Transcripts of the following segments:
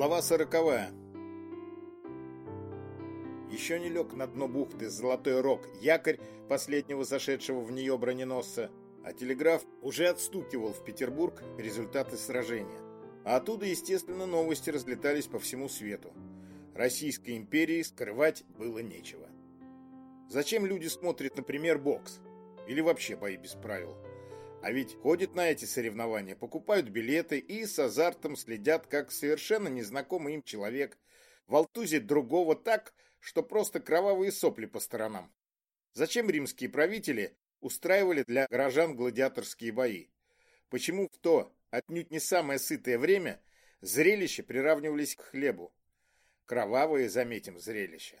Глава сороковая. Еще не лег на дно бухты Золотой Рог якорь последнего зашедшего в нее броненосца, а телеграф уже отстукивал в Петербург результаты сражения. А оттуда, естественно, новости разлетались по всему свету. Российской империи скрывать было нечего. Зачем люди смотрят, например, бокс? Или вообще бои без правил? А ведь ходят на эти соревнования, покупают билеты и с азартом следят, как совершенно незнакомый им человек волтузит другого так, что просто кровавые сопли по сторонам. Зачем римские правители устраивали для горожан гладиаторские бои? Почему в то, отнюдь не самое сытое время, зрелища приравнивались к хлебу? Кровавые, заметим, зрелища.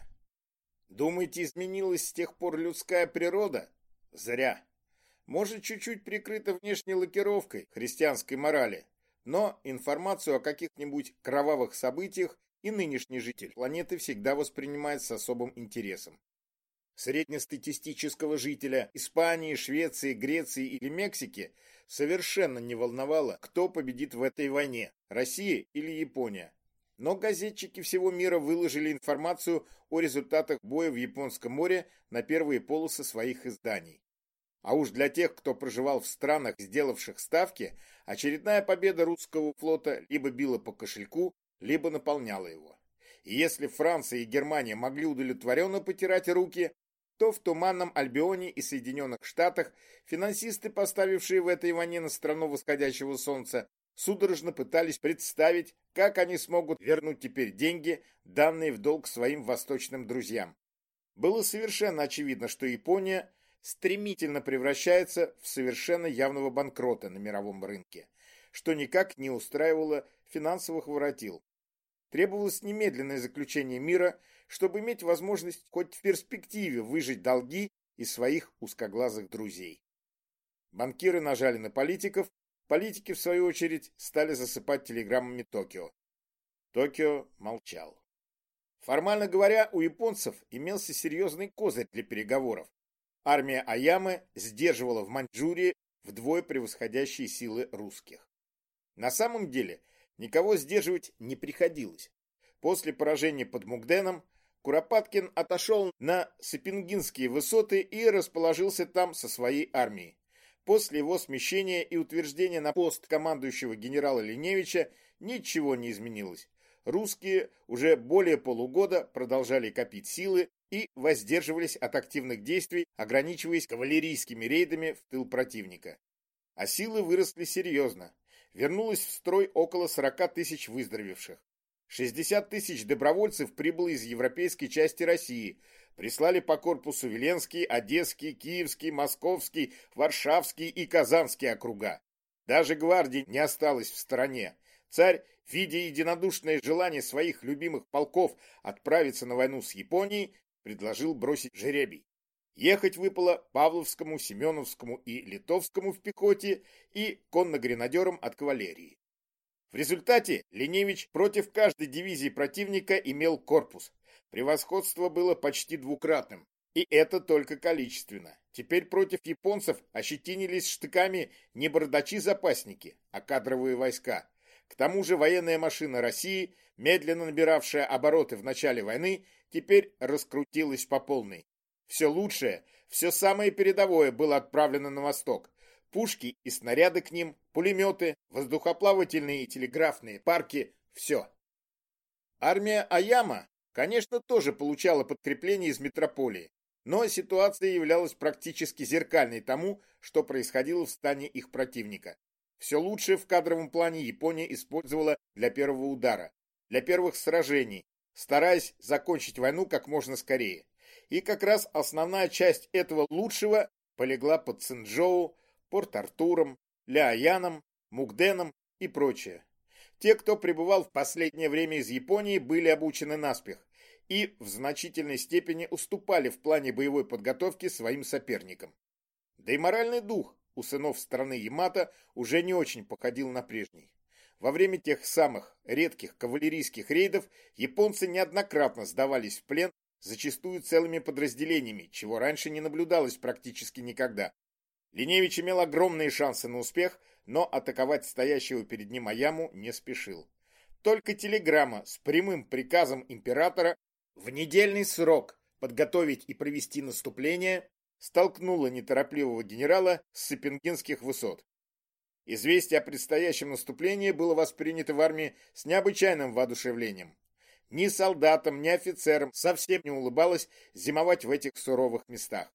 Думаете, изменилась с тех пор людская природа? Зря. Может, чуть-чуть прикрыта внешней лакировкой христианской морали, но информацию о каких-нибудь кровавых событиях и нынешний житель планеты всегда воспринимает с особым интересом. Среднестатистического жителя Испании, Швеции, Греции или Мексики совершенно не волновало, кто победит в этой войне – Россия или Япония. Но газетчики всего мира выложили информацию о результатах боя в Японском море на первые полосы своих изданий. А уж для тех, кто проживал в странах, сделавших ставки, очередная победа русского флота либо била по кошельку, либо наполняла его. И если Франция и Германия могли удовлетворенно потирать руки, то в Туманном Альбионе и Соединенных Штатах финансисты, поставившие в этой войне на страну восходящего солнца, судорожно пытались представить, как они смогут вернуть теперь деньги, данные в долг своим восточным друзьям. Было совершенно очевидно, что Япония стремительно превращается в совершенно явного банкрота на мировом рынке, что никак не устраивало финансовых воротил. Требовалось немедленное заключение мира, чтобы иметь возможность хоть в перспективе выжить долги из своих узкоглазых друзей. Банкиры нажали на политиков, политики, в свою очередь, стали засыпать телеграммами Токио. Токио молчал. Формально говоря, у японцев имелся серьезный козырь для переговоров. Армия Аямы сдерживала в Маньчжурии вдвое превосходящие силы русских. На самом деле, никого сдерживать не приходилось. После поражения под Мугденом Куропаткин отошел на Сапингинские высоты и расположился там со своей армией. После его смещения и утверждения на пост командующего генерала Линевича ничего не изменилось. Русские уже более полугода продолжали копить силы и воздерживались от активных действий, ограничиваясь кавалерийскими рейдами в тыл противника. А силы выросли серьезно. Вернулось в строй около 40 тысяч выздоровевших. 60 тысяч добровольцев прибыло из европейской части России. Прислали по корпусу Веленский, Одесский, Киевский, Московский, Варшавский и Казанский округа. Даже гвардии не осталось в стороне. Царь, видя единодушное желание своих любимых полков отправиться на войну с Японией, предложил бросить жеребий. Ехать выпало Павловскому, Семеновскому и Литовскому в пехоте и конногренадерам от кавалерии. В результате Леневич против каждой дивизии противника имел корпус. Превосходство было почти двукратным. И это только количественно. Теперь против японцев ощетинились штыками не бардачи-запасники, а кадровые войска. К тому же военная машина России, медленно набиравшая обороты в начале войны, теперь раскрутилась по полной. Все лучшее, все самое передовое было отправлено на восток. Пушки и снаряды к ним, пулеметы, воздухоплавательные и телеграфные парки – все. Армия Аяма, конечно, тоже получала подкрепление из метрополии, но ситуация являлась практически зеркальной тому, что происходило в стане их противника. Все лучшее в кадровом плане Япония использовала для первого удара, для первых сражений, стараясь закончить войну как можно скорее. И как раз основная часть этого лучшего полегла под Цинджоу, Порт-Артуром, Ляяном, Мугденом и прочее. Те, кто пребывал в последнее время из Японии, были обучены наспех и в значительной степени уступали в плане боевой подготовки своим соперникам. Да и моральный дух у сынов страны Ямато уже не очень походил на прежний. Во время тех самых редких кавалерийских рейдов японцы неоднократно сдавались в плен, зачастую целыми подразделениями, чего раньше не наблюдалось практически никогда. Линевич имел огромные шансы на успех, но атаковать стоящего перед ним Аяму не спешил. Только телеграмма с прямым приказом императора в недельный срок подготовить и провести наступление столкнула неторопливого генерала с Сапингинских высот. Известие о предстоящем наступлении было воспринято в армии с необычайным воодушевлением. Ни солдатам, ни офицерам совсем не улыбалось зимовать в этих суровых местах.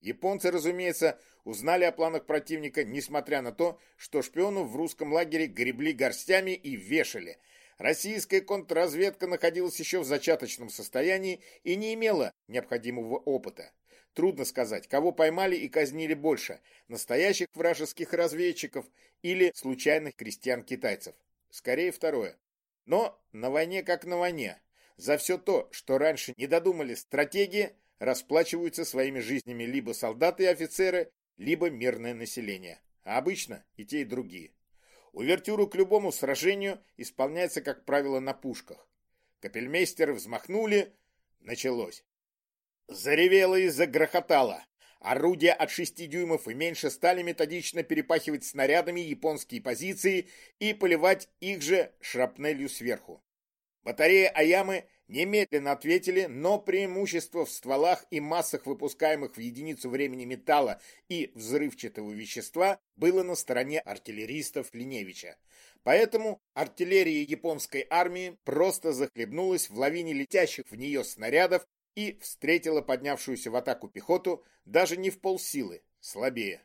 Японцы, разумеется, узнали о планах противника, несмотря на то, что шпионов в русском лагере гребли горстями и вешали. Российская контрразведка находилась еще в зачаточном состоянии и не имела необходимого опыта. Трудно сказать, кого поймали и казнили больше – настоящих вражеских разведчиков или случайных крестьян-китайцев. Скорее второе. Но на войне как на войне. За все то, что раньше не додумали стратегии, расплачиваются своими жизнями либо солдаты и офицеры, либо мирное население. А обычно и те, и другие. Увертюру к любому сражению исполняется, как правило, на пушках. Капельмейстеры взмахнули, началось. Заревело и загрохотало. Орудия от 6 дюймов и меньше стали методично перепахивать снарядами японские позиции и поливать их же шрапнелью сверху. Батареи Аямы немедленно ответили, но преимущество в стволах и массах выпускаемых в единицу времени металла и взрывчатого вещества было на стороне артиллеристов Линевича. Поэтому артиллерия японской армии просто захлебнулась в лавине летящих в нее снарядов и встретила поднявшуюся в атаку пехоту даже не в полсилы, слабее.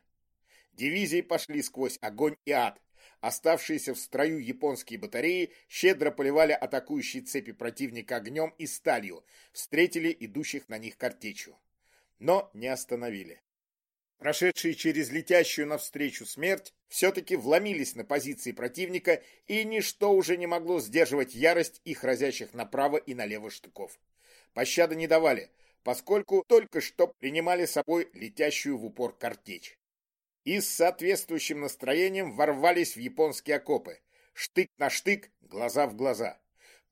Дивизии пошли сквозь огонь и ад. Оставшиеся в строю японские батареи щедро поливали атакующие цепи противника огнем и сталью, встретили идущих на них картечью. Но не остановили. Прошедшие через летящую навстречу смерть все-таки вломились на позиции противника, и ничто уже не могло сдерживать ярость их разящих направо и налево штыков пощады не давали, поскольку только что принимали собой летящую в упор картечь. И с соответствующим настроением ворвались в японские окопы. Штык на штык, глаза в глаза.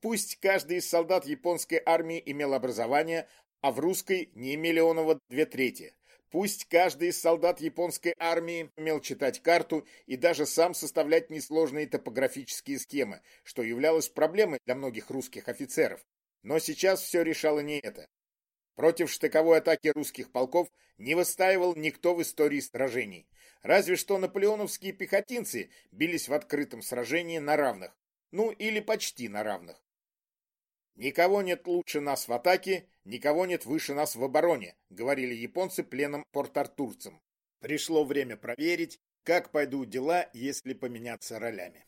Пусть каждый из солдат японской армии имел образование, а в русской не имели оного две трети. Пусть каждый из солдат японской армии умел читать карту и даже сам составлять несложные топографические схемы, что являлось проблемой для многих русских офицеров. Но сейчас все решало не это. Против штыковой атаки русских полков не выстаивал никто в истории сражений. Разве что наполеоновские пехотинцы бились в открытом сражении на равных. Ну, или почти на равных. «Никого нет лучше нас в атаке, никого нет выше нас в обороне», говорили японцы пленным порт-артурцам. Пришло время проверить, как пойдут дела, если поменяться ролями.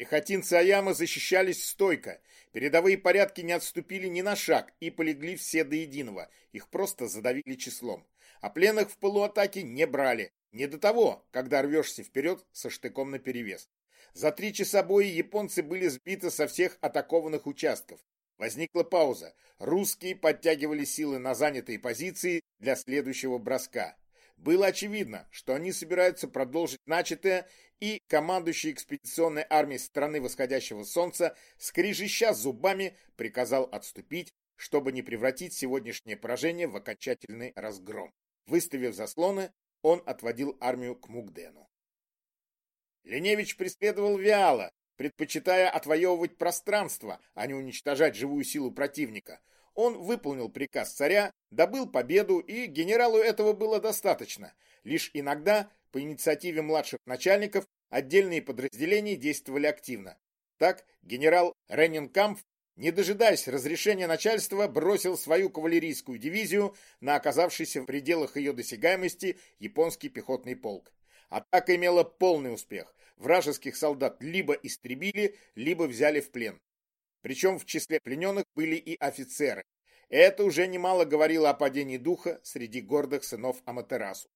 Пехотинцы Аямы защищались стойко. Передовые порядки не отступили ни на шаг и полегли все до единого. Их просто задавили числом. А пленных в полуатаке не брали. Не до того, когда рвешься вперед со штыком наперевес. За три часа боя японцы были сбиты со всех атакованных участков. Возникла пауза. Русские подтягивали силы на занятые позиции для следующего броска. Было очевидно, что они собираются продолжить начатое, и командующий экспедиционной армией страны восходящего солнца, скрижища зубами, приказал отступить, чтобы не превратить сегодняшнее поражение в окончательный разгром. Выставив заслоны, он отводил армию к Мугдену. Леневич преследовал вяло, предпочитая отвоевывать пространство, а не уничтожать живую силу противника. Он выполнил приказ царя, добыл победу, и генералу этого было достаточно. Лишь иногда, по инициативе младших начальников, отдельные подразделения действовали активно. Так, генерал Реннинкамп, не дожидаясь разрешения начальства, бросил свою кавалерийскую дивизию на оказавшийся в пределах ее досягаемости японский пехотный полк. Атака имела полный успех. Вражеских солдат либо истребили, либо взяли в плен. Причем в числе плененных были и офицеры. Это уже немало говорило о падении духа среди гордых сынов Аматерасу.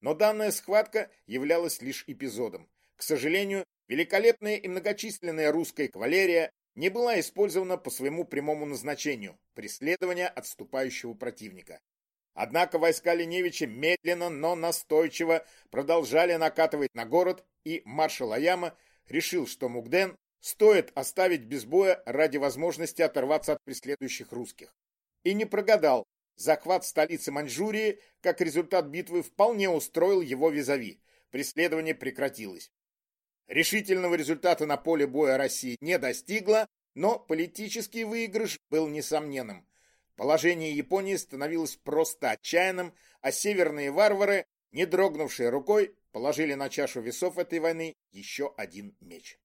Но данная схватка являлась лишь эпизодом. К сожалению, великолепная и многочисленная русская кавалерия не была использована по своему прямому назначению – преследования отступающего противника. Однако войска Леневича медленно, но настойчиво продолжали накатывать на город, и маршал Аяма решил, что Мугден стоит оставить без боя ради возможности оторваться от преследующих русских. И не прогадал. Захват столицы Маньчжурии, как результат битвы, вполне устроил его визави. Преследование прекратилось. Решительного результата на поле боя России не достигла, но политический выигрыш был несомненным. Положение Японии становилось просто отчаянным, а северные варвары, не дрогнувшие рукой, положили на чашу весов этой войны еще один меч.